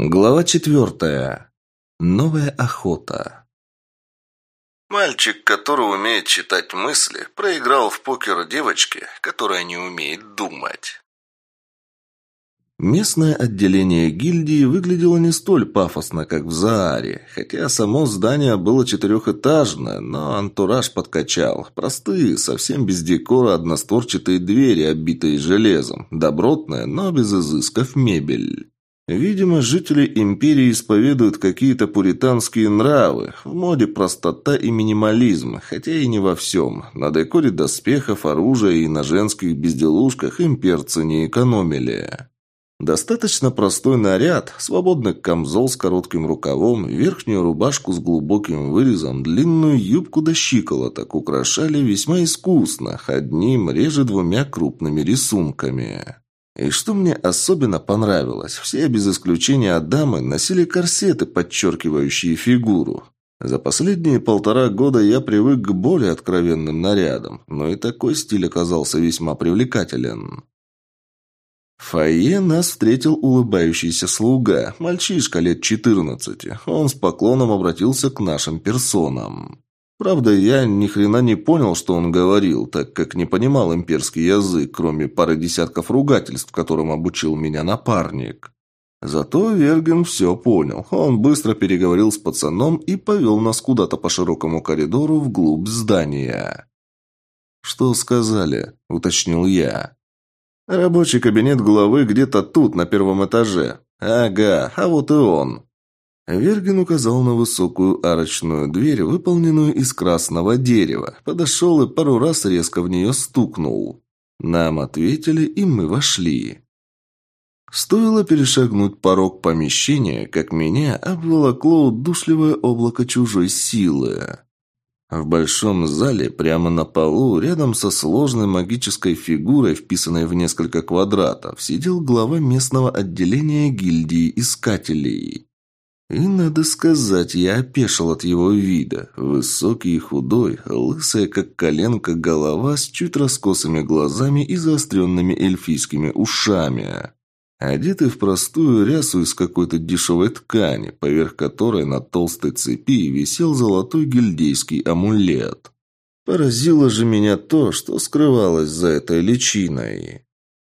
Глава четвертая. Новая охота. Мальчик, который умеет читать мысли, проиграл в покер девочке, которая не умеет думать. Местное отделение гильдии выглядело не столь пафосно, как в Зааре, хотя само здание было четырехэтажное, но антураж подкачал. Простые, совсем без декора односторчатые двери, обитые железом, добротная, но без изысков мебель. Видимо, жители империи исповедуют какие-то пуританские нравы. В моде простота и минимализм, хотя и не во всем. На декоре доспехов, оружия и на женских безделушках имперцы не экономили. Достаточно простой наряд, свободный камзол с коротким рукавом, верхнюю рубашку с глубоким вырезом, длинную юбку до щиколоток украшали весьма искусно, одним реже двумя крупными рисунками. И что мне особенно понравилось, все без исключения дамы носили корсеты, подчеркивающие фигуру. За последние полтора года я привык к более откровенным нарядам, но и такой стиль оказался весьма привлекателен. Фойе нас встретил улыбающийся слуга, мальчишка лет четырнадцати. Он с поклоном обратился к нашим персонам. Правда, я ни хрена не понял, что он говорил, так как не понимал имперский язык, кроме пары десятков ругательств, которым обучил меня напарник. Зато Верген все понял. Он быстро переговорил с пацаном и повел нас куда-то по широкому коридору вглубь здания. «Что сказали?» – уточнил я. «Рабочий кабинет главы где-то тут, на первом этаже. Ага, а вот и он». Верген указал на высокую арочную дверь, выполненную из красного дерева. Подошел и пару раз резко в нее стукнул. Нам ответили, и мы вошли. Стоило перешагнуть порог помещения, как меня обволокло удушливое облако чужой силы. В большом зале, прямо на полу, рядом со сложной магической фигурой, вписанной в несколько квадратов, сидел глава местного отделения гильдии искателей. И, надо сказать, я опешил от его вида. Высокий и худой, лысая, как коленка, голова с чуть раскосыми глазами и заостренными эльфийскими ушами. Одетый в простую рясу из какой-то дешевой ткани, поверх которой на толстой цепи висел золотой гильдейский амулет. Поразило же меня то, что скрывалось за этой личиной.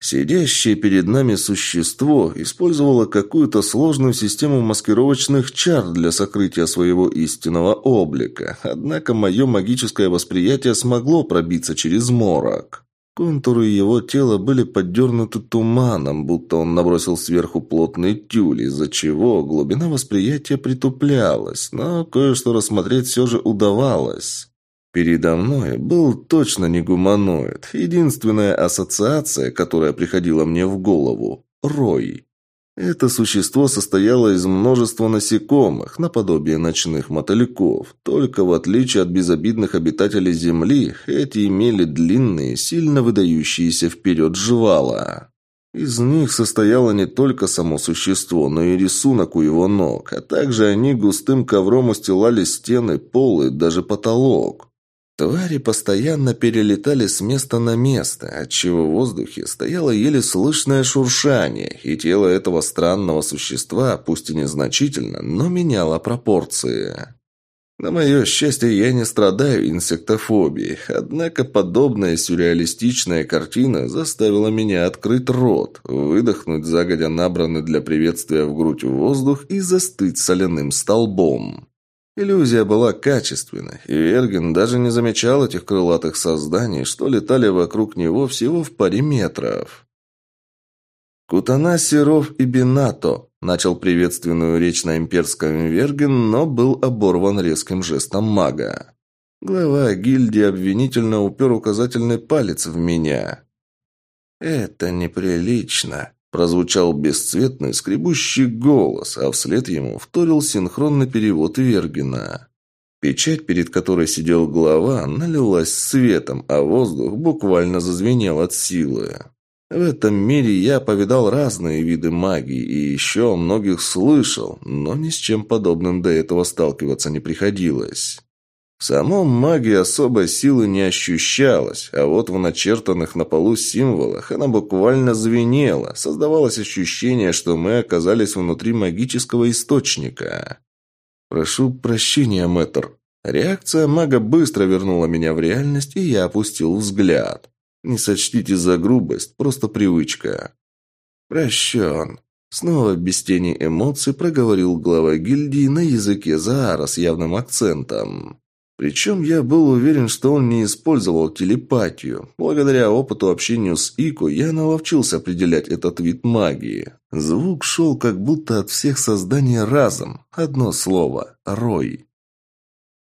Сидящее перед нами существо использовало какую-то сложную систему маскировочных чар для сокрытия своего истинного облика, однако мое магическое восприятие смогло пробиться через морок. Контуры его тела были поддернуты туманом, будто он набросил сверху плотный тюль, из-за чего глубина восприятия притуплялась, но кое-что рассмотреть все же удавалось. Передо мной был точно не гуманоид. Единственная ассоциация, которая приходила мне в голову – Рой. Это существо состояло из множества насекомых, наподобие ночных мотыльков. Только в отличие от безобидных обитателей Земли, эти имели длинные, сильно выдающиеся вперед жвала. Из них состояло не только само существо, но и рисунок у его ног, а также они густым ковром устилали стены, пол и даже потолок. Твари постоянно перелетали с места на место, отчего в воздухе стояло еле слышное шуршание, и тело этого странного существа, пусть и незначительно, но меняло пропорции. На мое счастье, я не страдаю инсектофобией, однако подобная сюрреалистичная картина заставила меня открыть рот, выдохнуть загодя набранный для приветствия в грудь воздух и застыть соляным столбом. Иллюзия была качественной, и Эрген даже не замечал этих крылатых созданий, что летали вокруг него всего в паре метров. «Кутана, Серов и Бинато», – начал приветственную речь на имперском Верген, но был оборван резким жестом мага. Глава гильдии обвинительно упер указательный палец в меня. «Это неприлично», Прозвучал бесцветный, скребущий голос, а вслед ему вторил синхронный перевод Вергина. Печать, перед которой сидел глава, налилась светом, а воздух буквально зазвенел от силы. В этом мире я повидал разные виды магии и еще многих слышал, но ни с чем подобным до этого сталкиваться не приходилось. В самом магии особой силы не ощущалось, а вот в начертанных на полу символах она буквально звенела. Создавалось ощущение, что мы оказались внутри магического источника. «Прошу прощения, мэтр». Реакция мага быстро вернула меня в реальность, и я опустил взгляд. «Не сочтите за грубость, просто привычка». «Прощен», Снова без тени эмоций проговорил глава гильдии на языке Заара с явным акцентом. Причем я был уверен, что он не использовал телепатию. Благодаря опыту общения с Ико я наловчился определять этот вид магии. Звук шел как будто от всех созданий разом. Одно слово – «рой».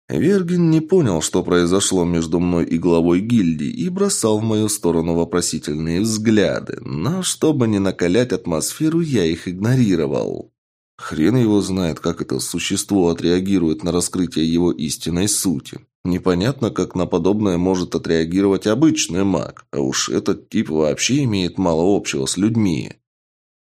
Вергин не понял, что произошло между мной и главой гильдии, и бросал в мою сторону вопросительные взгляды, но чтобы не накалять атмосферу, я их игнорировал. Хрен его знает, как это существо отреагирует на раскрытие его истинной сути. Непонятно, как на подобное может отреагировать обычный маг, а уж этот тип вообще имеет мало общего с людьми.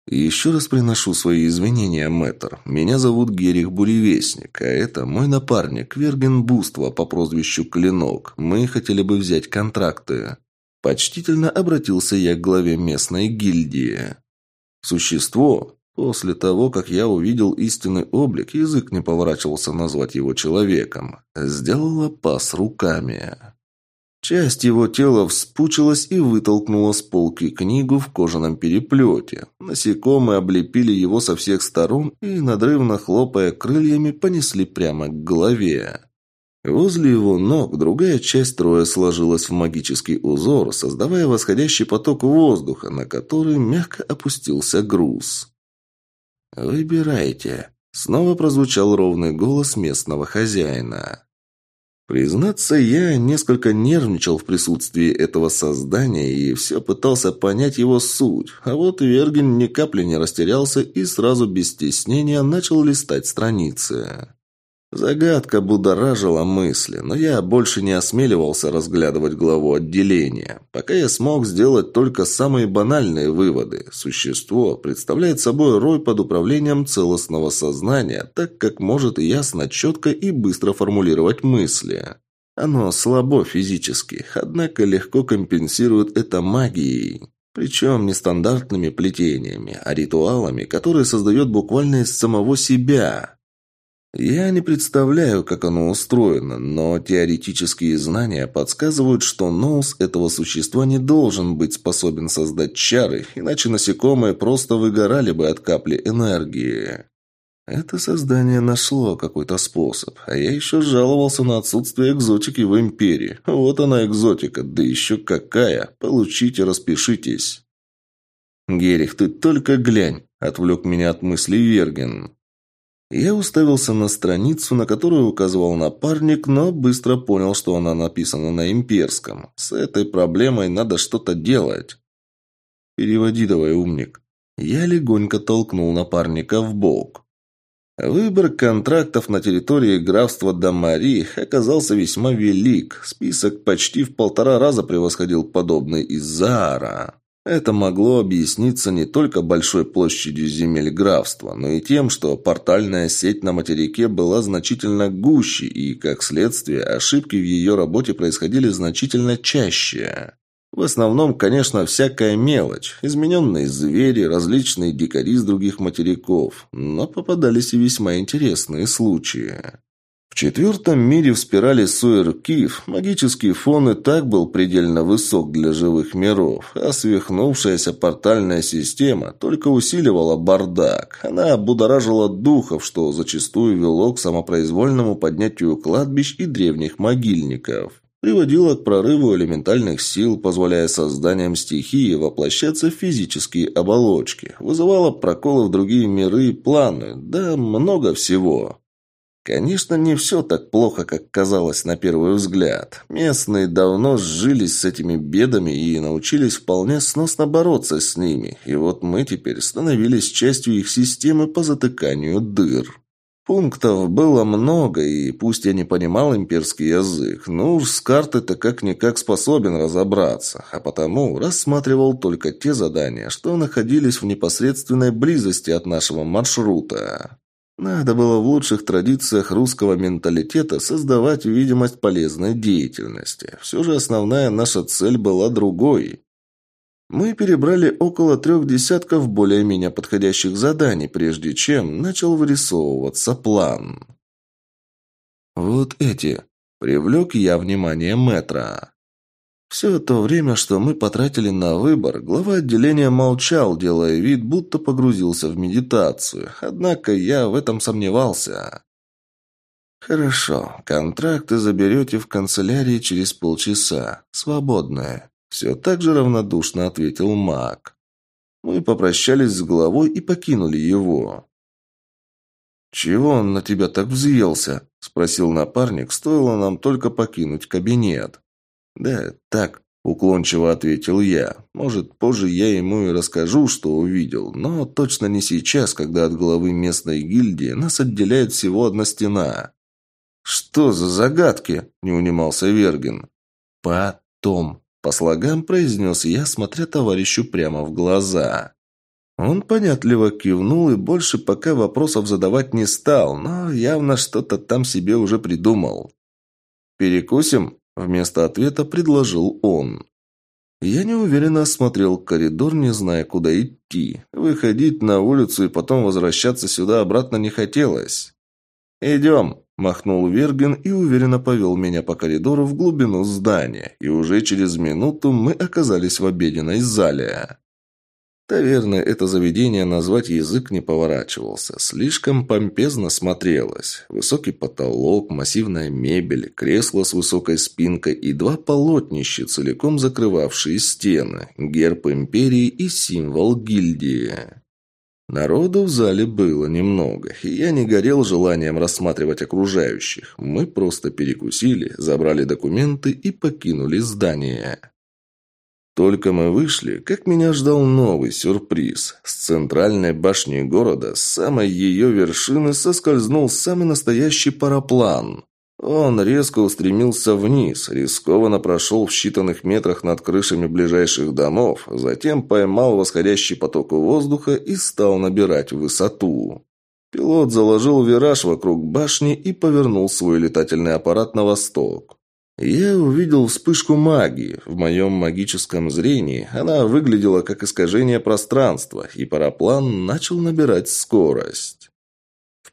еще раз приношу свои извинения, мэтр. Меня зовут Герих Буревестник, а это мой напарник Верген Буства по прозвищу Клинок. Мы хотели бы взять контракты. Почтительно обратился я к главе местной гильдии. Существо, После того, как я увидел истинный облик, язык не поворачивался назвать его человеком. Сделала пас руками. Часть его тела вспучилась и вытолкнула с полки книгу в кожаном переплете. Насекомые облепили его со всех сторон и, надрывно хлопая крыльями, понесли прямо к голове. Возле его ног другая часть строя сложилась в магический узор, создавая восходящий поток воздуха, на который мягко опустился груз. «Выбирайте», — снова прозвучал ровный голос местного хозяина. Признаться, я несколько нервничал в присутствии этого создания и все пытался понять его суть, а вот Вергин ни капли не растерялся и сразу без стеснения начал листать страницы. Загадка будоражила мысли, но я больше не осмеливался разглядывать главу отделения. Пока я смог сделать только самые банальные выводы. Существо представляет собой рой под управлением целостного сознания, так как может ясно, четко и быстро формулировать мысли. Оно слабо физически, однако легко компенсирует это магией. Причем не стандартными плетениями, а ритуалами, которые создает буквально из самого себя. Я не представляю, как оно устроено, но теоретические знания подсказывают, что ноус этого существа не должен быть способен создать чары, иначе насекомые просто выгорали бы от капли энергии. Это создание нашло какой-то способ, а я еще жаловался на отсутствие экзотики в Империи. Вот она экзотика, да еще какая. Получите, распишитесь. «Герих, ты только глянь», — отвлек меня от мыслей Верген. Я уставился на страницу, на которую указывал напарник, но быстро понял, что она написана на имперском. С этой проблемой надо что-то делать. «Переводи давай, умник». Я легонько толкнул напарника в бок. Выбор контрактов на территории графства Дамари оказался весьма велик. Список почти в полтора раза превосходил подобный из Заара. Это могло объясниться не только большой площадью земель графства, но и тем, что портальная сеть на материке была значительно гуще, и, как следствие, ошибки в ее работе происходили значительно чаще. В основном, конечно, всякая мелочь, измененные звери, различные дикари с других материков, но попадались и весьма интересные случаи. В четвертом мире в спирали Суэр-Киев магический фон и так был предельно высок для живых миров, а свихнувшаяся портальная система только усиливала бардак. Она будоражила духов, что зачастую вело к самопроизвольному поднятию кладбищ и древних могильников. Приводила к прорыву элементальных сил, позволяя созданиям стихии воплощаться в физические оболочки. Вызывала проколы в другие миры и планы, да много всего. Конечно, не все так плохо, как казалось на первый взгляд. Местные давно сжились с этими бедами и научились вполне сносно бороться с ними. И вот мы теперь становились частью их системы по затыканию дыр. Пунктов было много, и пусть я не понимал имперский язык, но уж с карты-то как-никак способен разобраться, а потому рассматривал только те задания, что находились в непосредственной близости от нашего маршрута. Надо было в лучших традициях русского менталитета создавать видимость полезной деятельности. Все же основная наша цель была другой. Мы перебрали около трех десятков более-менее подходящих заданий, прежде чем начал вырисовываться план. «Вот эти», – привлек я внимание метра. Все то время, что мы потратили на выбор, глава отделения молчал, делая вид, будто погрузился в медитацию. Однако я в этом сомневался. «Хорошо. Контракты заберете в канцелярии через полчаса. Свободное». Все так же равнодушно ответил маг. Мы попрощались с главой и покинули его. «Чего он на тебя так взъелся?» – спросил напарник, стоило нам только покинуть кабинет. «Да, так», – уклончиво ответил я. «Может, позже я ему и расскажу, что увидел, но точно не сейчас, когда от главы местной гильдии нас отделяет всего одна стена». «Что за загадки?» – не унимался Вергин. «Потом», по слогам произнес я, смотря товарищу прямо в глаза. Он понятливо кивнул и больше пока вопросов задавать не стал, но явно что-то там себе уже придумал. «Перекусим?» – вместо ответа предложил он. Я неуверенно осмотрел коридор, не зная, куда идти. Выходить на улицу и потом возвращаться сюда обратно не хотелось. «Идем», Махнул Вергин и уверенно повел меня по коридору в глубину здания, и уже через минуту мы оказались в обеденной зале. Таверной это заведение назвать язык не поворачивался. Слишком помпезно смотрелось. Высокий потолок, массивная мебель, кресло с высокой спинкой и два полотнища, целиком закрывавшие стены, герб империи и символ гильдии. Народу в зале было немного, и я не горел желанием рассматривать окружающих. Мы просто перекусили, забрали документы и покинули здание. Только мы вышли, как меня ждал новый сюрприз. С центральной башни города, с самой ее вершины, соскользнул самый настоящий параплан. Он резко устремился вниз, рискованно прошел в считанных метрах над крышами ближайших домов, затем поймал восходящий поток воздуха и стал набирать высоту. Пилот заложил вираж вокруг башни и повернул свой летательный аппарат на восток. Я увидел вспышку магии. В моем магическом зрении она выглядела как искажение пространства, и параплан начал набирать скорость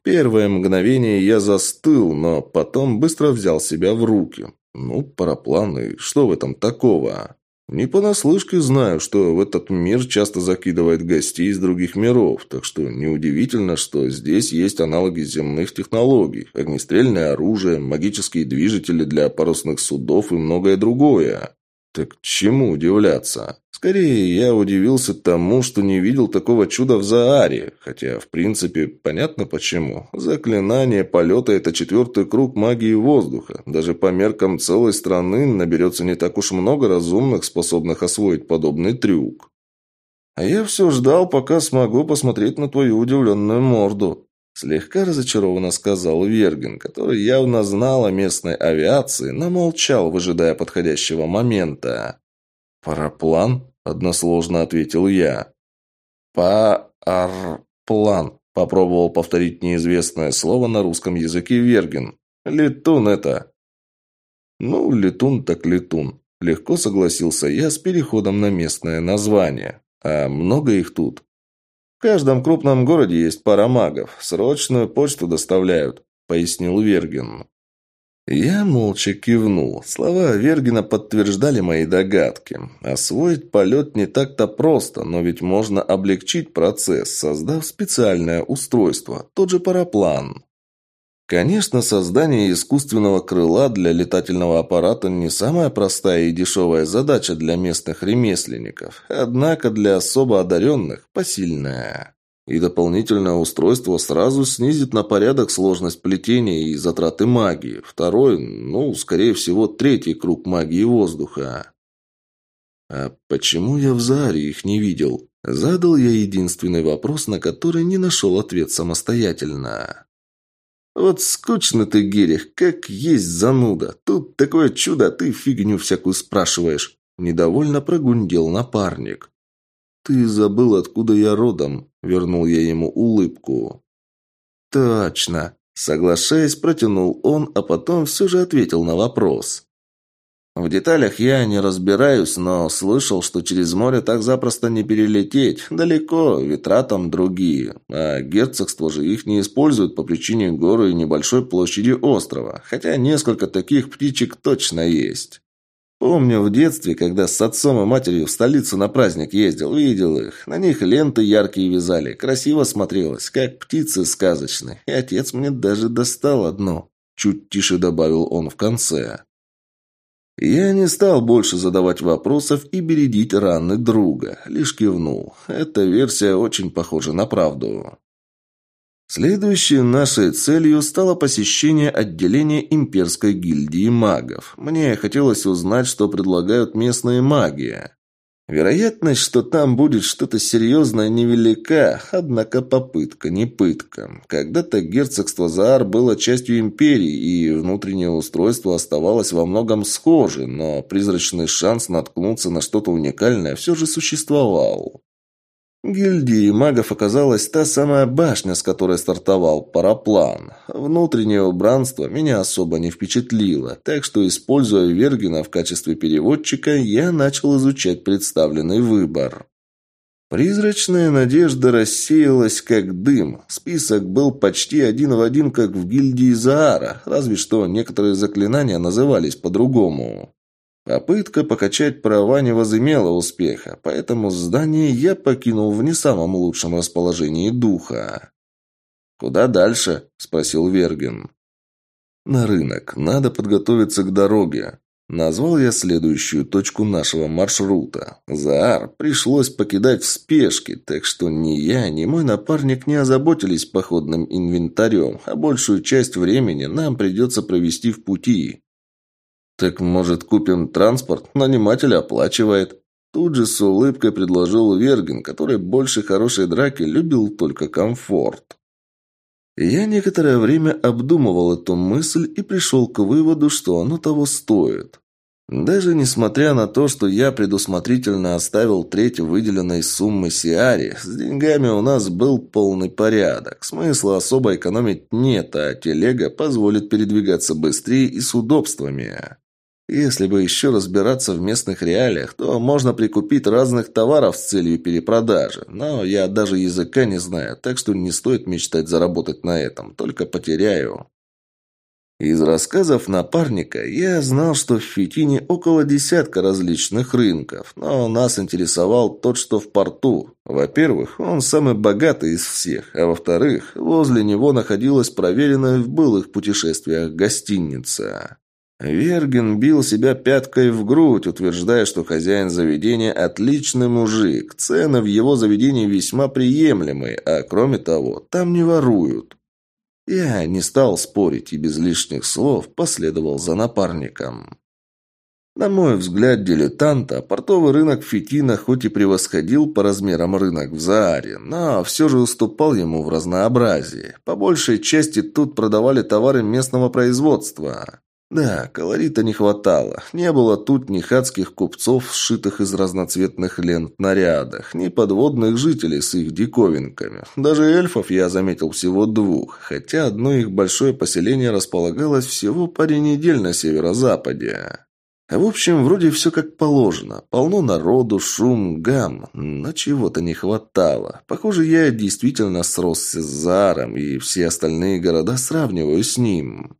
первое мгновение я застыл, но потом быстро взял себя в руки. Ну, парапланы, что в этом такого? Не понаслышке знаю, что в этот мир часто закидывает гостей из других миров, так что неудивительно, что здесь есть аналоги земных технологий, огнестрельное оружие, магические движители для парусных судов и многое другое. Так чему удивляться? Скорее, я удивился тому, что не видел такого чуда в Зааре, хотя, в принципе, понятно почему. Заклинание полета – это четвертый круг магии воздуха. Даже по меркам целой страны наберется не так уж много разумных, способных освоить подобный трюк. А я все ждал, пока смогу посмотреть на твою удивленную морду. Слегка разочарованно сказал Вергин, который явно знал о местной авиации, но молчал, выжидая подходящего момента. «Параплан?» – односложно ответил я. «Па-ар-план», – попробовал повторить неизвестное слово на русском языке Вергин. «Летун это». «Ну, летун так летун», – легко согласился я с переходом на местное название. «А много их тут?» «В каждом крупном городе есть пара магов. Срочную почту доставляют», – пояснил Вергин. Я молча кивнул. Слова Вергина подтверждали мои догадки. Освоить полет не так-то просто, но ведь можно облегчить процесс, создав специальное устройство, тот же параплан. Конечно, создание искусственного крыла для летательного аппарата не самая простая и дешевая задача для местных ремесленников, однако для особо одаренных – посильная. И дополнительное устройство сразу снизит на порядок сложность плетения и затраты магии. Второй, ну, скорее всего, третий круг магии воздуха. А почему я в Заре их не видел? Задал я единственный вопрос, на который не нашел ответ самостоятельно. «Вот скучно ты, Герих, как есть зануда. Тут такое чудо, а ты фигню всякую спрашиваешь». Недовольно прогундел напарник. «Ты забыл, откуда я родом», – вернул я ему улыбку. Точно. Соглашаясь, протянул он, а потом все же ответил на вопрос. В деталях я не разбираюсь, но слышал, что через море так запросто не перелететь. Далеко, ветра там другие. А герцогство же их не используют по причине горы и небольшой площади острова. Хотя несколько таких птичек точно есть. Помню в детстве, когда с отцом и матерью в столицу на праздник ездил, видел их. На них ленты яркие вязали, красиво смотрелось, как птицы сказочные. И отец мне даже достал одну. Чуть тише добавил он в конце. Я не стал больше задавать вопросов и бередить раны друга, лишь кивнул. Эта версия очень похожа на правду. Следующей нашей целью стало посещение отделения имперской гильдии магов. Мне хотелось узнать, что предлагают местные маги. Вероятность, что там будет что-то серьезное, невелика, однако попытка не пытка. Когда-то герцогство Заар было частью империи, и внутреннее устройство оставалось во многом схоже, но призрачный шанс наткнуться на что-то уникальное все же существовал. Гильдии магов оказалась та самая башня, с которой стартовал параплан. Внутреннее убранство меня особо не впечатлило, так что, используя Вергина в качестве переводчика, я начал изучать представленный выбор. Призрачная надежда рассеялась как дым. Список был почти один в один, как в гильдии Заара, разве что некоторые заклинания назывались по-другому. Попытка покачать права не возымела успеха, поэтому здание я покинул в не самом лучшем расположении духа. «Куда дальше?» – спросил Вергин. «На рынок. Надо подготовиться к дороге». Назвал я следующую точку нашего маршрута. Заар пришлось покидать в спешке, так что ни я, ни мой напарник не озаботились походным инвентарем, а большую часть времени нам придется провести в пути. «Так, может, купим транспорт? Наниматель оплачивает». Тут же с улыбкой предложил Вергин, который больше хорошей драки любил только комфорт. Я некоторое время обдумывал эту мысль и пришел к выводу, что оно того стоит. Даже несмотря на то, что я предусмотрительно оставил треть выделенной суммы Сиари, с деньгами у нас был полный порядок. Смысла особо экономить нет, а телега позволит передвигаться быстрее и с удобствами. Если бы еще разбираться в местных реалиях, то можно прикупить разных товаров с целью перепродажи. Но я даже языка не знаю, так что не стоит мечтать заработать на этом, только потеряю. Из рассказов напарника я знал, что в Фитине около десятка различных рынков, но нас интересовал тот, что в порту. Во-первых, он самый богатый из всех, а во-вторых, возле него находилась проверенная в былых путешествиях гостиница. Верген бил себя пяткой в грудь, утверждая, что хозяин заведения – отличный мужик, цены в его заведении весьма приемлемые, а кроме того, там не воруют. Я не стал спорить и без лишних слов последовал за напарником. На мой взгляд, дилетанта, портовый рынок Фитина хоть и превосходил по размерам рынок в Зааре, но все же уступал ему в разнообразии. По большей части тут продавали товары местного производства. Да, колорита не хватало. Не было тут ни хатских купцов, сшитых из разноцветных лент нарядах, ни подводных жителей с их диковинками. Даже эльфов я заметил всего двух, хотя одно их большое поселение располагалось всего паре недель на северо-западе. В общем, вроде все как положено. Полно народу, шум, гам. Но чего-то не хватало. Похоже, я действительно сросся с Заром, и все остальные города сравниваю с ним.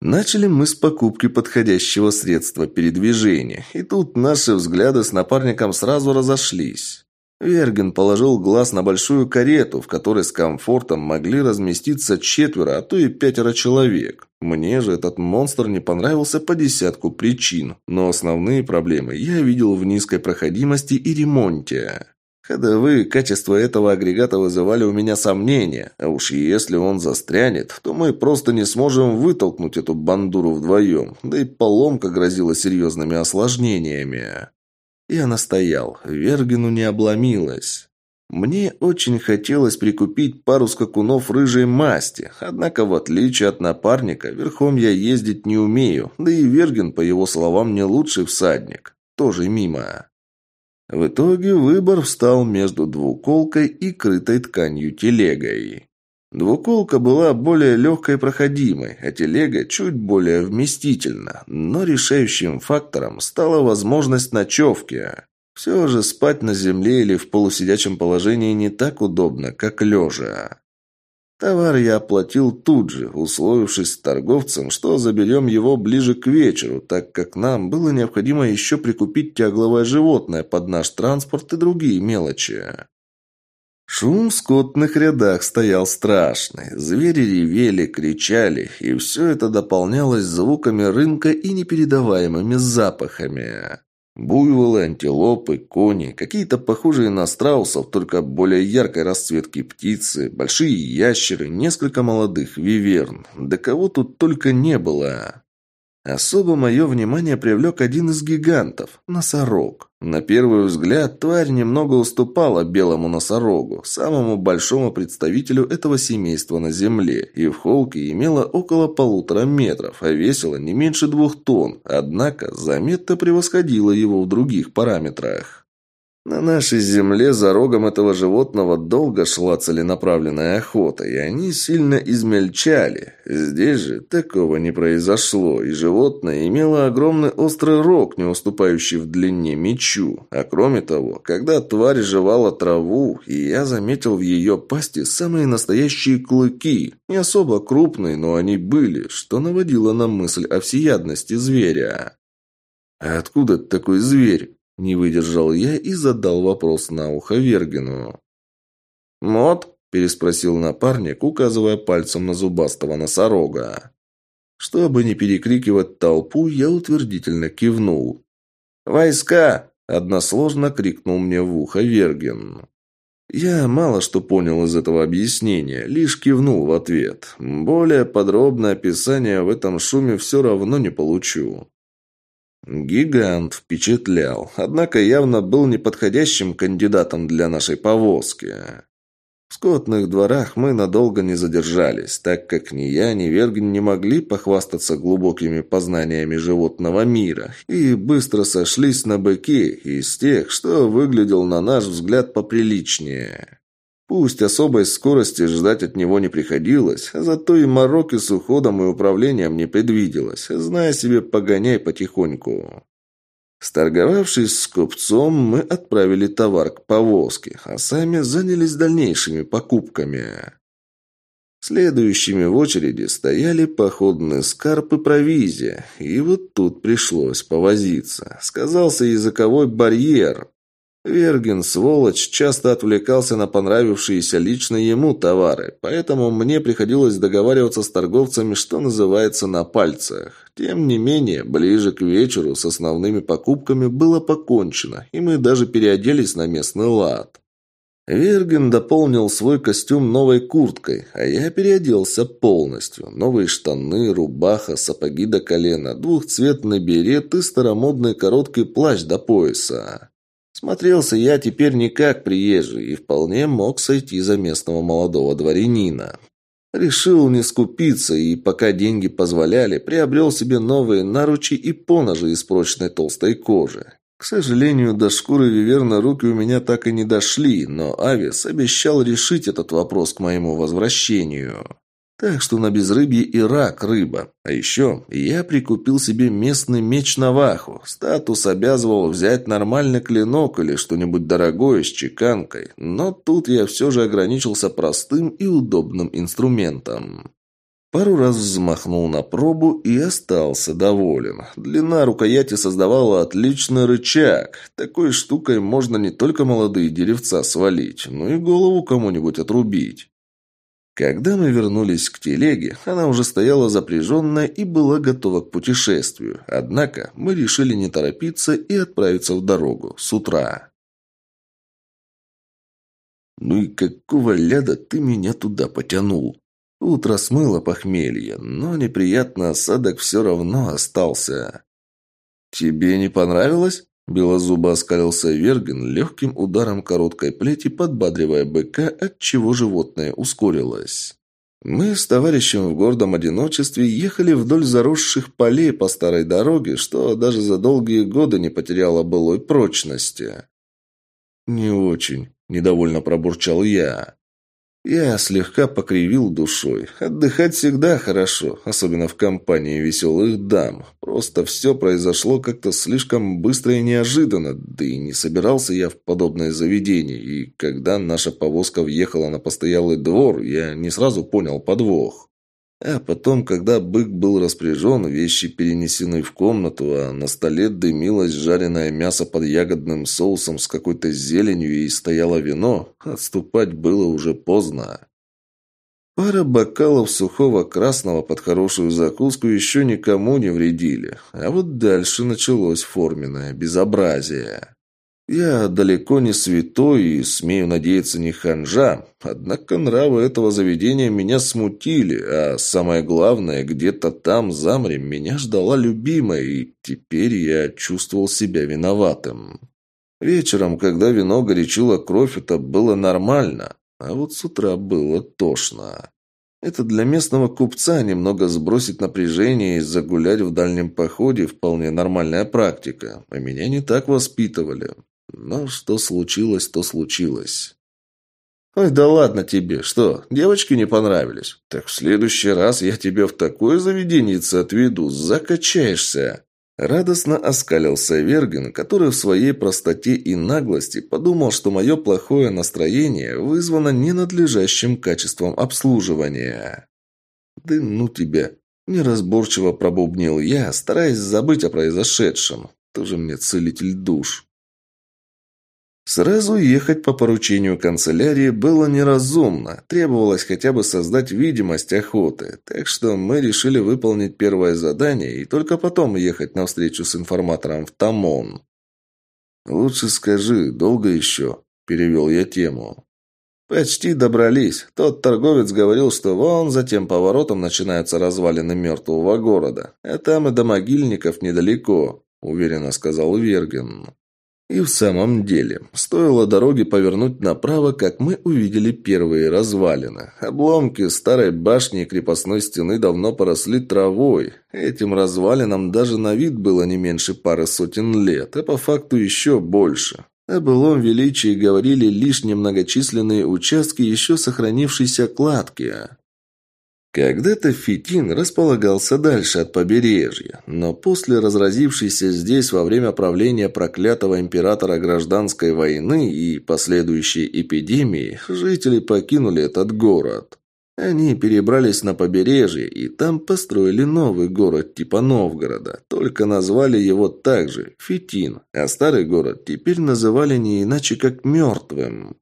Начали мы с покупки подходящего средства передвижения, и тут наши взгляды с напарником сразу разошлись. Верген положил глаз на большую карету, в которой с комфортом могли разместиться четверо, а то и пятеро человек. Мне же этот монстр не понравился по десятку причин, но основные проблемы я видел в низкой проходимости и ремонте. Ходовые качества этого агрегата вызывали у меня сомнения, а уж если он застрянет, то мы просто не сможем вытолкнуть эту бандуру вдвоем, да и поломка грозила серьезными осложнениями. Я настоял, Вергину не обломилась. Мне очень хотелось прикупить пару скакунов рыжей масти, однако, в отличие от напарника, верхом я ездить не умею, да и Верген, по его словам, не лучший всадник. Тоже мимо. В итоге выбор встал между двуколкой и крытой тканью телегой. Двуколка была более легкой и проходимой, а телега чуть более вместительна, но решающим фактором стала возможность ночевки. Все же спать на земле или в полусидячем положении не так удобно, как лежа. Товар я оплатил тут же, условившись с торговцем, что заберем его ближе к вечеру, так как нам было необходимо еще прикупить тягловое животное под наш транспорт и другие мелочи. Шум в скотных рядах стоял страшный. Звери ревели, кричали, и все это дополнялось звуками рынка и непередаваемыми запахами. Буйволы, антилопы, кони, какие-то похожие на страусов, только более яркой расцветки птицы, большие ящеры, несколько молодых виверн. Да кого тут только не было. Особо мое внимание привлек один из гигантов – носорог. На первый взгляд, тварь немного уступала белому носорогу, самому большому представителю этого семейства на Земле, и в холке имела около полутора метров, а весила не меньше двух тонн, однако заметно превосходила его в других параметрах. На нашей земле за рогом этого животного долго шла целенаправленная охота, и они сильно измельчали. Здесь же такого не произошло, и животное имело огромный острый рог, не уступающий в длине мечу. А кроме того, когда тварь жевала траву, и я заметил в ее пасти самые настоящие клыки, не особо крупные, но они были, что наводило на мысль о всеядности зверя. «А откуда такой зверь?» Не выдержал я и задал вопрос на ухо Вергину. «Мод?» – переспросил напарник, указывая пальцем на зубастого носорога. Чтобы не перекрикивать толпу, я утвердительно кивнул. «Войска!» – односложно крикнул мне в ухо Верген. Я мало что понял из этого объяснения, лишь кивнул в ответ. Более подробное описание в этом шуме все равно не получу. Гигант впечатлял, однако явно был неподходящим кандидатом для нашей повозки. В скотных дворах мы надолго не задержались, так как ни я, ни Вергин не могли похвастаться глубокими познаниями животного мира и быстро сошлись на быке из тех, что выглядел на наш взгляд поприличнее. Пусть особой скорости ждать от него не приходилось, зато и мороки с уходом и управлением не предвиделось, зная себе погоняй потихоньку. Сторговавшись с купцом, мы отправили товар к повозке, а сами занялись дальнейшими покупками. Следующими в очереди стояли походные скарб и провизия, и вот тут пришлось повозиться. Сказался языковой барьер. Верген, сволочь, часто отвлекался на понравившиеся лично ему товары, поэтому мне приходилось договариваться с торговцами, что называется, на пальцах. Тем не менее, ближе к вечеру с основными покупками было покончено, и мы даже переоделись на местный лад. Верген дополнил свой костюм новой курткой, а я переоделся полностью. Новые штаны, рубаха, сапоги до колена, двухцветный берет и старомодный короткий плащ до пояса. Смотрелся я теперь не как приезжий и вполне мог сойти за местного молодого дворянина. Решил не скупиться и, пока деньги позволяли, приобрел себе новые наручи и поножи из прочной толстой кожи. К сожалению, до шкуры виверна руки у меня так и не дошли, но Авис обещал решить этот вопрос к моему возвращению. Так что на безрыбье и рак рыба. А еще я прикупил себе местный меч Наваху. Статус обязывал взять нормальный клинок или что-нибудь дорогое с чеканкой. Но тут я все же ограничился простым и удобным инструментом. Пару раз взмахнул на пробу и остался доволен. Длина рукояти создавала отличный рычаг. Такой штукой можно не только молодые деревца свалить, но и голову кому-нибудь отрубить. Когда мы вернулись к телеге, она уже стояла запряженная и была готова к путешествию. Однако мы решили не торопиться и отправиться в дорогу с утра. «Ну и какого ляда ты меня туда потянул?» Утро смыло похмелье, но неприятный осадок все равно остался. «Тебе не понравилось?» Белозубо оскалился Верген легким ударом короткой плети, подбадривая быка, отчего животное ускорилось. Мы с товарищем в гордом одиночестве ехали вдоль заросших полей по старой дороге, что даже за долгие годы не потеряло былой прочности. «Не очень», – недовольно пробурчал я. Я слегка покривил душой. Отдыхать всегда хорошо, особенно в компании веселых дам. Просто все произошло как-то слишком быстро и неожиданно, да и не собирался я в подобное заведение. И когда наша повозка въехала на постоялый двор, я не сразу понял подвох. А потом, когда бык был распряжен, вещи перенесены в комнату, а на столе дымилось жареное мясо под ягодным соусом с какой-то зеленью и стояло вино, отступать было уже поздно. Пара бокалов сухого красного под хорошую закуску еще никому не вредили, а вот дальше началось форменное безобразие. Я далеко не святой и, смею надеяться, не ханжа, однако нравы этого заведения меня смутили, а самое главное, где-то там, за морем, меня ждала любимая, и теперь я чувствовал себя виноватым. Вечером, когда вино горячило кровь, это было нормально, а вот с утра было тошно. Это для местного купца немного сбросить напряжение и загулять в дальнем походе вполне нормальная практика, а меня не так воспитывали. Но что случилось, то случилось. «Ой, да ладно тебе. Что, девочки не понравились? Так в следующий раз я тебя в такое заведение отведу. Закачаешься!» Радостно оскалился Верген, который в своей простоте и наглости подумал, что мое плохое настроение вызвано ненадлежащим качеством обслуживания. «Да ну тебя!» – неразборчиво пробубнил я, стараясь забыть о произошедшем. Тоже мне целитель душ. Сразу ехать по поручению канцелярии было неразумно, требовалось хотя бы создать видимость охоты, так что мы решили выполнить первое задание и только потом ехать на встречу с информатором в Тамон. «Лучше скажи, долго еще?» – перевел я тему. «Почти добрались. Тот торговец говорил, что вон за тем поворотом начинаются развалины мертвого города, а там и до могильников недалеко», – уверенно сказал Верген. И в самом деле, стоило дороге повернуть направо, как мы увидели первые развалины. Обломки старой башни и крепостной стены давно поросли травой. Этим развалинам даже на вид было не меньше пары сотен лет, а по факту еще больше. О былом величии говорили лишь немногочисленные участки еще сохранившейся кладки. Когда-то Фитин располагался дальше от побережья, но после разразившейся здесь во время правления проклятого императора гражданской войны и последующей эпидемии, жители покинули этот город. Они перебрались на побережье и там построили новый город типа Новгорода, только назвали его также Фитин, а старый город теперь называли не иначе как Мертвым.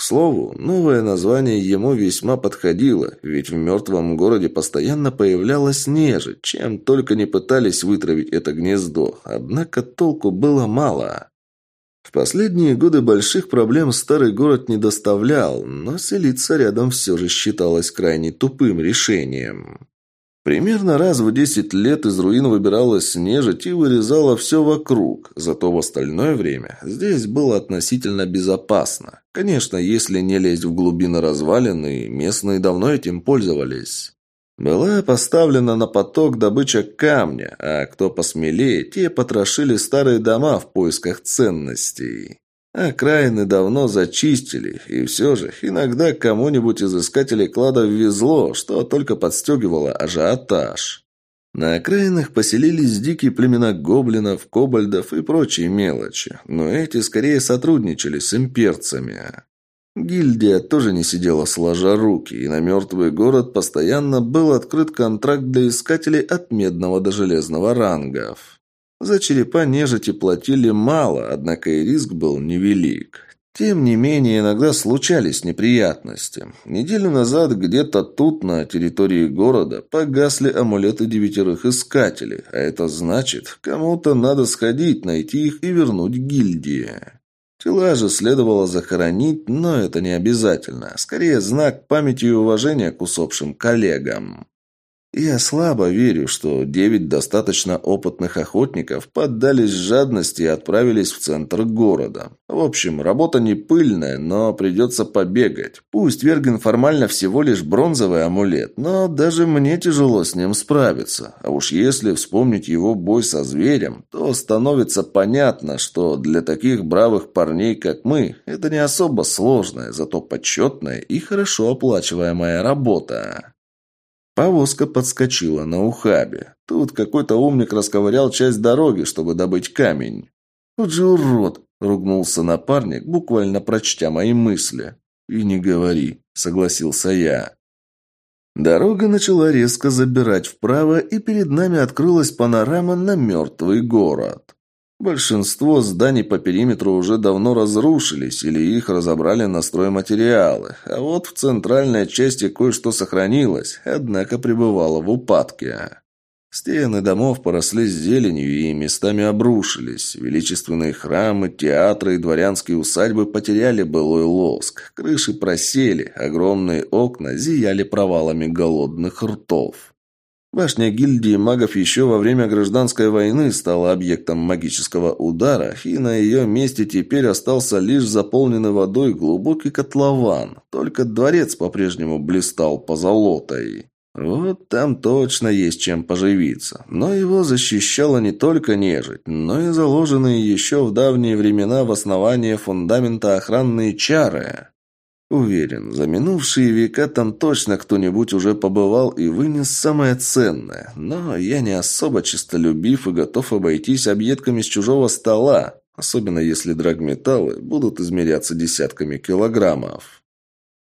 К слову, новое название ему весьма подходило, ведь в мертвом городе постоянно появлялась нежить, чем только не пытались вытравить это гнездо, однако толку было мало. В последние годы больших проблем старый город не доставлял, но селиться рядом все же считалось крайне тупым решением. Примерно раз в десять лет из руин выбиралась нежить и вырезала все вокруг, зато в остальное время здесь было относительно безопасно. Конечно, если не лезть в глубины развалины, местные давно этим пользовались. Была поставлена на поток добыча камня, а кто посмелее, те потрошили старые дома в поисках ценностей. Окраины давно зачистили, и все же иногда кому-нибудь из искателей кладов везло, что только подстегивало ажиотаж. На окраинах поселились дикие племена гоблинов, кобальдов и прочие мелочи, но эти скорее сотрудничали с имперцами. Гильдия тоже не сидела сложа руки, и на мертвый город постоянно был открыт контракт для искателей от медного до железного рангов. За черепа нежити платили мало, однако и риск был невелик. Тем не менее, иногда случались неприятности. Неделю назад где-то тут, на территории города, погасли амулеты девятерых искателей, а это значит, кому-то надо сходить, найти их и вернуть гильдии. Тела же следовало захоронить, но это не обязательно. Скорее, знак памяти и уважения к усопшим коллегам. Я слабо верю, что девять достаточно опытных охотников поддались жадности и отправились в центр города. В общем, работа не пыльная, но придется побегать. Пусть Верген формально всего лишь бронзовый амулет, но даже мне тяжело с ним справиться. А уж если вспомнить его бой со зверем, то становится понятно, что для таких бравых парней, как мы, это не особо сложная, зато почетная и хорошо оплачиваемая работа. Повозка подскочила на ухабе. Тут какой-то умник расковырял часть дороги, чтобы добыть камень. «Вот же урод!» – ругнулся напарник, буквально прочтя мои мысли. «И не говори», – согласился я. Дорога начала резко забирать вправо, и перед нами открылась панорама на мертвый город. Большинство зданий по периметру уже давно разрушились или их разобрали на стройматериалы, а вот в центральной части кое-что сохранилось, однако пребывало в упадке. Стены домов поросли зеленью и местами обрушились. Величественные храмы, театры и дворянские усадьбы потеряли былой лоск. Крыши просели, огромные окна зияли провалами голодных ртов. Башня гильдии магов еще во время гражданской войны стала объектом магического удара, и на ее месте теперь остался лишь заполненный водой глубокий котлован. Только дворец по-прежнему блистал позолотой. Вот там точно есть чем поживиться. Но его защищала не только нежить, но и заложенные еще в давние времена в основании фундамента охранные чары. Уверен, за минувшие века там точно кто-нибудь уже побывал и вынес самое ценное. Но я не особо честолюбив и готов обойтись объедками с чужого стола, особенно если драгметаллы будут измеряться десятками килограммов.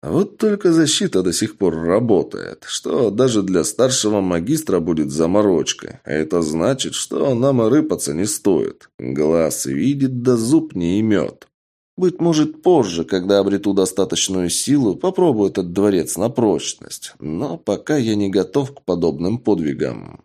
А вот только защита до сих пор работает, что даже для старшего магистра будет заморочкой. А это значит, что нам и рыпаться не стоит. Глаз видит, да зуб не имет. Быть может, позже, когда обрету достаточную силу, попробую этот дворец на прочность. Но пока я не готов к подобным подвигам.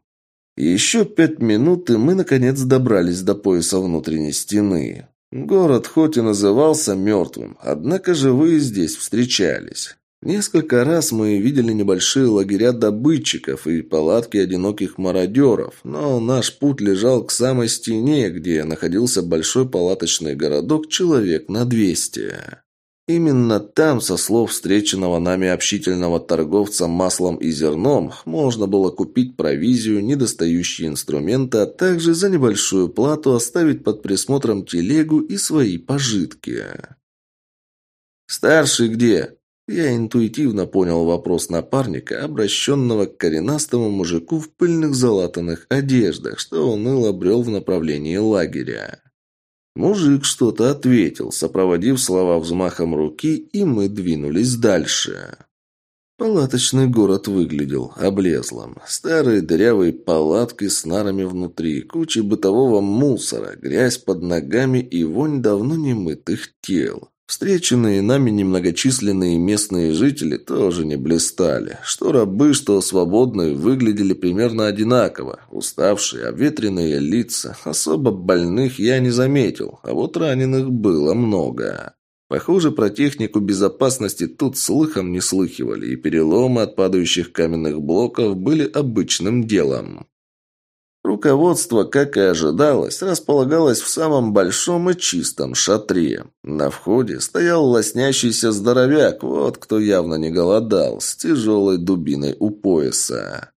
Еще пять минут, и мы, наконец, добрались до пояса внутренней стены. Город хоть и назывался мертвым, однако живые здесь встречались. Несколько раз мы видели небольшие лагеря добытчиков и палатки одиноких мародеров, но наш путь лежал к самой стене, где находился большой палаточный городок человек на двести. Именно там, со слов встреченного нами общительного торговца маслом и зерном, можно было купить провизию, недостающие инструменты, а также за небольшую плату оставить под присмотром телегу и свои пожитки. «Старший где?» Я интуитивно понял вопрос напарника, обращенного к коренастому мужику в пыльных залатанных одеждах, что уныло брел в направлении лагеря. Мужик что-то ответил, сопроводив слова взмахом руки, и мы двинулись дальше. Палаточный город выглядел облезлым. Старые дырявые палатки с нарами внутри, куча бытового мусора, грязь под ногами и вонь давно немытых тел. Встреченные нами немногочисленные местные жители тоже не блистали. Что рабы, что свободные выглядели примерно одинаково. Уставшие, обветренные лица. Особо больных я не заметил, а вот раненых было много. Похоже, про технику безопасности тут слыхом не слыхивали, и переломы от падающих каменных блоков были обычным делом. Руководство, как и ожидалось, располагалось в самом большом и чистом шатре. На входе стоял лоснящийся здоровяк, вот кто явно не голодал, с тяжелой дубиной у пояса.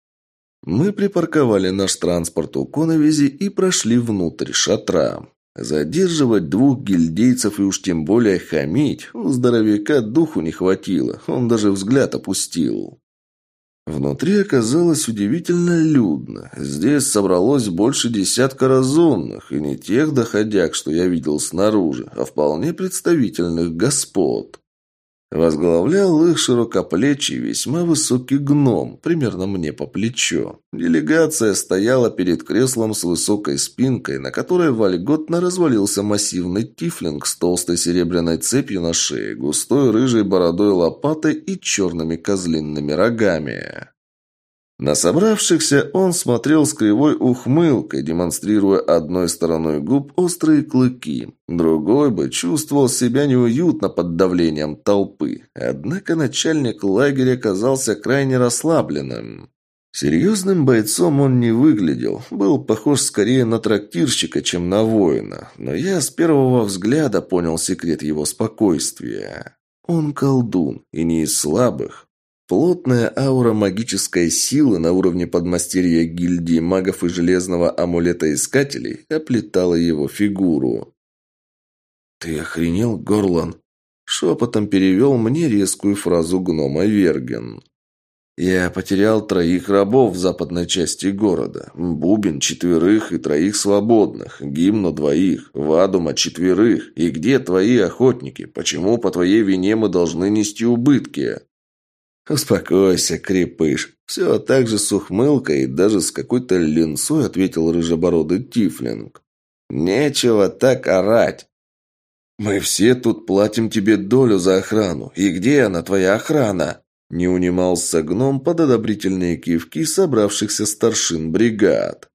Мы припарковали наш транспорт у коновизи и прошли внутрь шатра. Задерживать двух гильдейцев и уж тем более хамить у здоровяка духу не хватило, он даже взгляд опустил. Внутри оказалось удивительно людно. Здесь собралось больше десятка разумных, и не тех доходяг, что я видел снаружи, а вполне представительных господ. Возглавлял их широкоплечий, весьма высокий гном, примерно мне по плечо. Делегация стояла перед креслом с высокой спинкой, на которой вольготно развалился массивный тифлинг с толстой серебряной цепью на шее, густой рыжей бородой лопатой и черными козлинными рогами. На собравшихся он смотрел с кривой ухмылкой, демонстрируя одной стороной губ острые клыки. Другой бы чувствовал себя неуютно под давлением толпы. Однако начальник лагеря казался крайне расслабленным. Серьезным бойцом он не выглядел, был похож скорее на трактирщика, чем на воина, но я с первого взгляда понял секрет его спокойствия. Он колдун, и не из слабых. Плотная аура магической силы на уровне подмастерья гильдии магов и железного амулета-искателей оплетала его фигуру. «Ты охренел, Горлан?» Шепотом перевел мне резкую фразу гнома Верген. Я потерял троих рабов в западной части города. Бубен четверых и троих свободных. Гимну двоих. Вадума четверых. И где твои охотники? Почему по твоей вине мы должны нести убытки? «Успокойся, крепыш!» Все так же с ухмылкой и даже с какой-то линцой ответил рыжебородый Тифлинг. «Нечего так орать!» «Мы все тут платим тебе долю за охрану. И где она, твоя охрана?» Не унимался гном под одобрительные кивки собравшихся старшин бригад.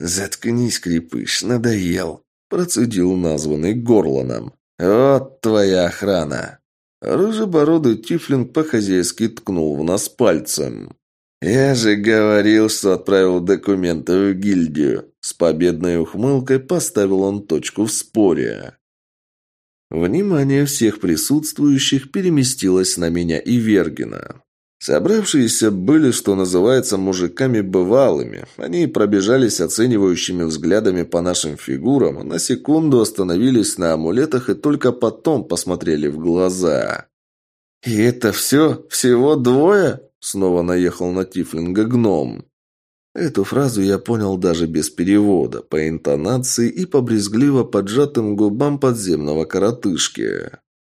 «Заткнись, крепыш, надоел», – процедил названный Горланом. «Вот твоя охрана». Рыжебородый тифлинг по-хозяйски ткнул в нас пальцем. «Я же говорил, что отправил документы в гильдию». С победной ухмылкой поставил он точку в споре. Внимание всех присутствующих переместилось на меня и Вергина. Собравшиеся были, что называется, мужиками бывалыми. Они пробежались оценивающими взглядами по нашим фигурам, на секунду остановились на амулетах и только потом посмотрели в глаза. «И это все? Всего двое?» Снова наехал на Тифлинга гном. Эту фразу я понял даже без перевода, по интонации и по брезгливо поджатым губам подземного коротышки.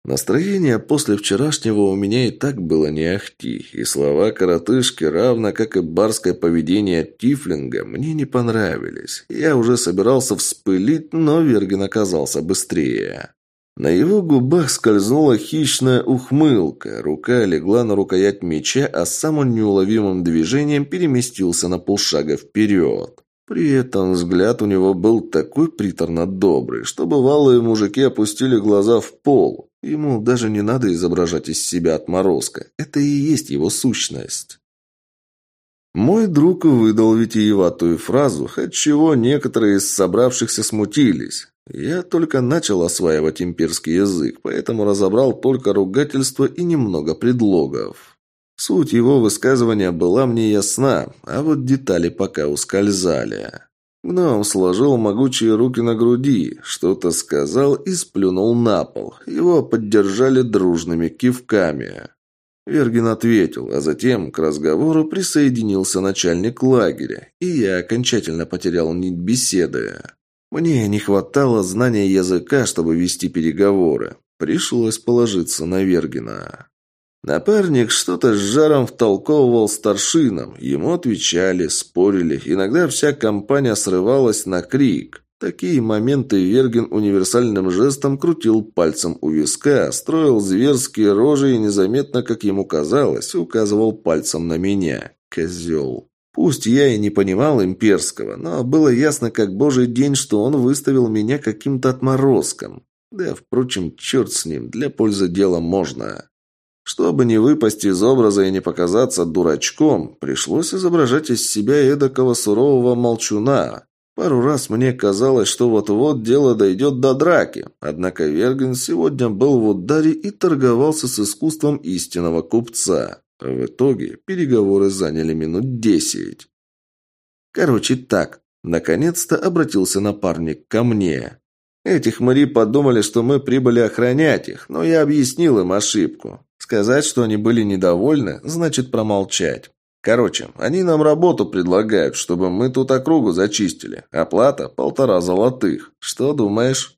Настроение после вчерашнего у меня и так было не ахти, и слова коротышки, равно как и барское поведение Тифлинга, мне не понравились. Я уже собирался вспылить, но Вергин оказался быстрее. На его губах скользнула хищная ухмылка, рука легла на рукоять меча, а сам он неуловимым движением переместился на полшага вперед. При этом взгляд у него был такой приторно добрый, что бывалые мужики опустили глаза в пол. Ему даже не надо изображать из себя отморозка. Это и есть его сущность. Мой друг выдал витиеватую фразу, отчего некоторые из собравшихся смутились. Я только начал осваивать имперский язык, поэтому разобрал только ругательства и немного предлогов. Суть его высказывания была мне ясна, а вот детали пока ускользали. Гном сложил могучие руки на груди, что-то сказал и сплюнул на пол. Его поддержали дружными кивками. Вергин ответил, а затем к разговору присоединился начальник лагеря, и я окончательно потерял нить беседы. Мне не хватало знания языка, чтобы вести переговоры. Пришлось положиться на Вергина. Напарник что-то с жаром втолковывал старшинам. Ему отвечали, спорили. Иногда вся компания срывалась на крик. такие моменты Вергин универсальным жестом крутил пальцем у виска, строил зверские рожи и незаметно, как ему казалось, указывал пальцем на меня. Козел. Пусть я и не понимал имперского, но было ясно как божий день, что он выставил меня каким-то отморозком. Да, впрочем, черт с ним, для пользы дела можно. Чтобы не выпасть из образа и не показаться дурачком, пришлось изображать из себя эдакого сурового молчуна. Пару раз мне казалось, что вот-вот дело дойдет до драки, однако Верген сегодня был в ударе и торговался с искусством истинного купца. В итоге переговоры заняли минут десять. Короче, так. Наконец-то обратился напарник ко мне. Этих хмыри подумали, что мы прибыли охранять их, но я объяснил им ошибку. Сказать, что они были недовольны, значит промолчать. Короче, они нам работу предлагают, чтобы мы тут округу зачистили. Оплата – полтора золотых. Что думаешь?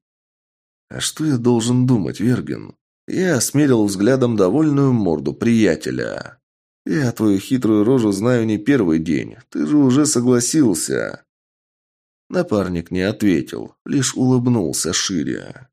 А что я должен думать, Верген? Я осмерил взглядом довольную морду приятеля. «Я твою хитрую рожу знаю не первый день. Ты же уже согласился». Напарник не ответил, лишь улыбнулся шире.